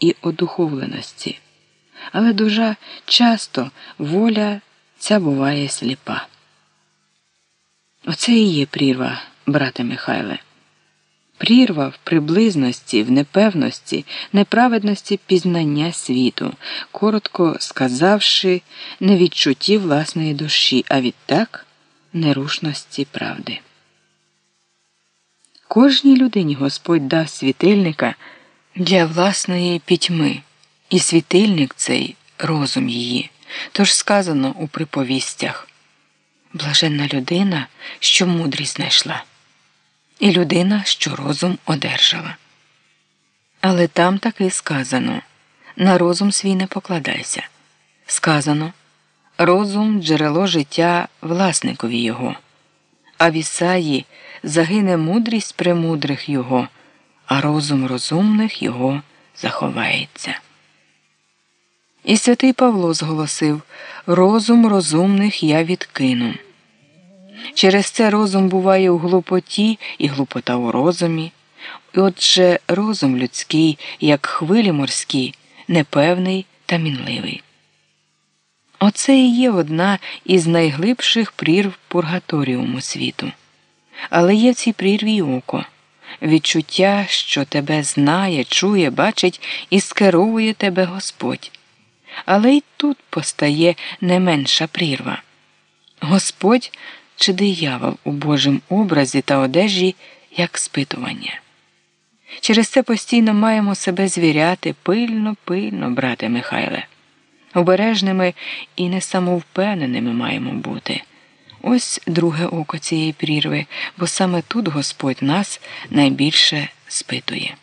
і одуховленості. Але дуже часто воля ця буває сліпа. Оце і є прірва, брате Михайле. Прірва в приблизності, в непевності, неправедності пізнання світу, коротко сказавши, не відчутті власної душі, а відтак нерушності правди. Кожній людині Господь дав світильника для власної пітьми, і світильник цей розум її. Тож сказано у приповістях блаженна людина, що мудрість знайшла, і людина, що розум одержала. Але там таки сказано на розум свій не покладайся. Сказано розум джерело життя власникові його, а в Ісаї загине мудрість премудрих його, а розум розумних його заховається. І святий Павло зголосив розум розумних я відкину. Через це розум буває у глупоті і глупота у розумі. І Отже, розум людський, як хвилі морські, непевний та мінливий. Оце і є одна із найглибших прірв пургаторіуму світу. Але є в цій прірві й око, відчуття, що тебе знає, чує, бачить і скеровує тебе Господь. Але й тут постає не менша прірва. Господь чи диявол у Божому образі та одежі як спитування. Через це постійно маємо себе звіряти пильно, пильно, брате Михайле. Обережними і несамовпевненими маємо бути. Ось друге око цієї прірви, бо саме тут Господь нас найбільше спитує.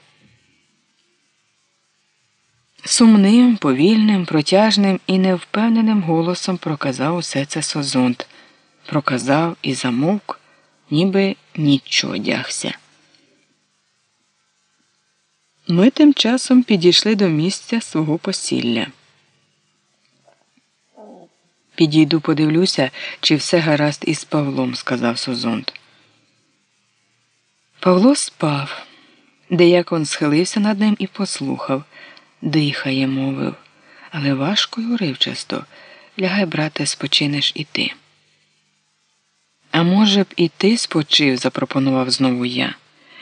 Сумним, повільним, протяжним і невпевненим голосом проказав усе це Созонт, проказав і замовк, ніби нічого одягся. Ми тим часом підійшли до місця свого посілля. Підійду, подивлюся, чи все гаразд із Павлом, сказав Созонт. Павло спав, деякон схилився над ним і послухав дихає, мовив, але важко й уривчасто. Лягай, брате, спочинеш і ти. А може б, і ти спочив, запропонував знову я.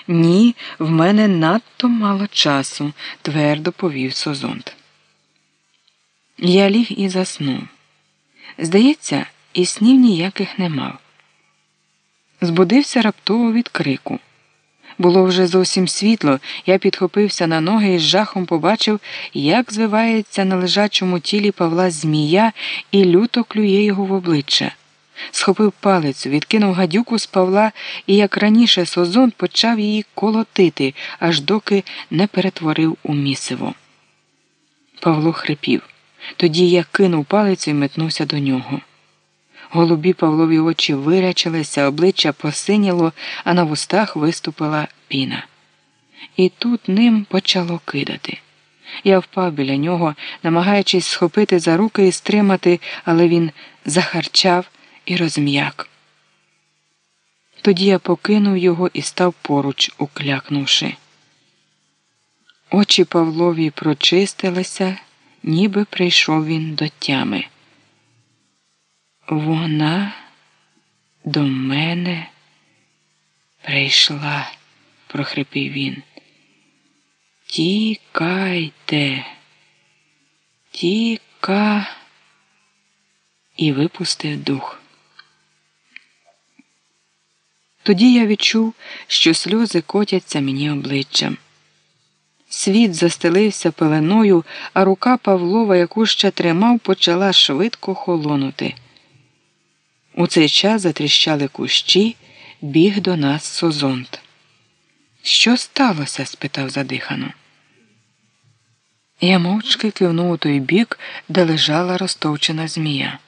Ні, в мене надто мало часу, твердо повів Созонт. Я ліг і заснув. Здається, і снів ніяких не мав. Збудився раптово від крику. Було вже зовсім світло, я підхопився на ноги і з жахом побачив, як звивається на лежачому тілі Павла Змія і люто клює його в обличчя. Схопив палицю, відкинув гадюку з Павла і, як раніше, Созон почав її колотити, аж доки не перетворив у місиво. Павло хрипів. Тоді я кинув палицю і метнувся до нього. Голубі Павлові очі вирячилися, обличчя посиніло, а на вустах виступила піна. І тут ним почало кидати. Я впав біля нього, намагаючись схопити за руки і стримати, але він захарчав і розм'як. Тоді я покинув його і став поруч, уклякнувши. Очі Павлові прочистилися, ніби прийшов він до тями. Вона до мене прийшла, прохрипів він. Тікайте, тіка і випустив дух. Тоді я відчув, що сльози котяться мені обличчям. Світ застелився пеленою, а рука Павлова, яку ще тримав, почала швидко холонути. У цей час затріщали кущі, біг до нас Созонт. Що сталося? спитав задихано. Я мовчки кивнув у той бік, де лежала розтовчена змія.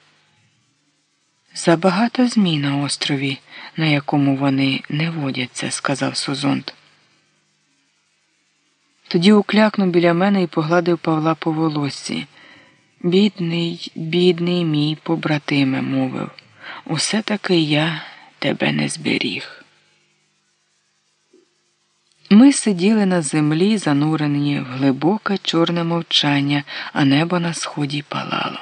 Забагато змій на острові, на якому вони не водяться, сказав Созонт. Тоді уклякнув біля мене і погладив Павла по волосі. Бідний, бідний мій побратиме, мовив. Усе таки я тебе не зберіг. Ми сиділи на землі, занурені в глибоке чорне мовчання, а небо на сході палало.